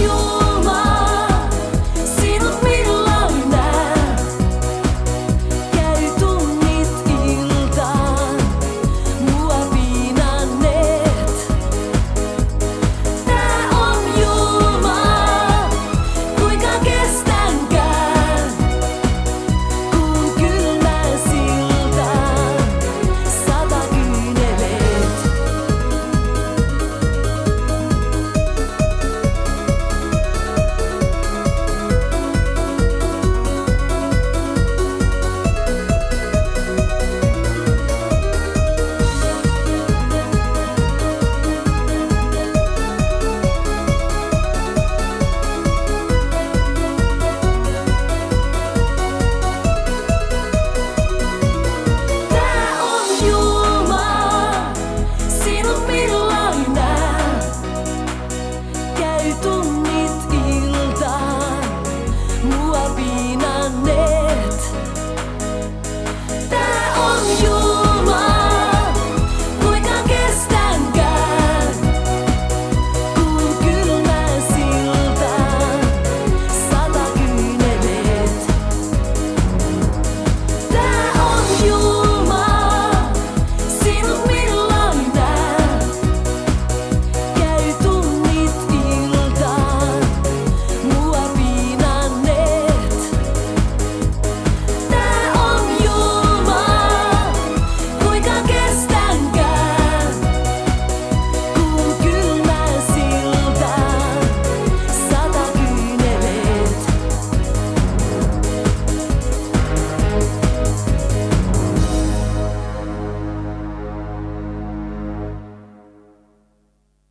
you.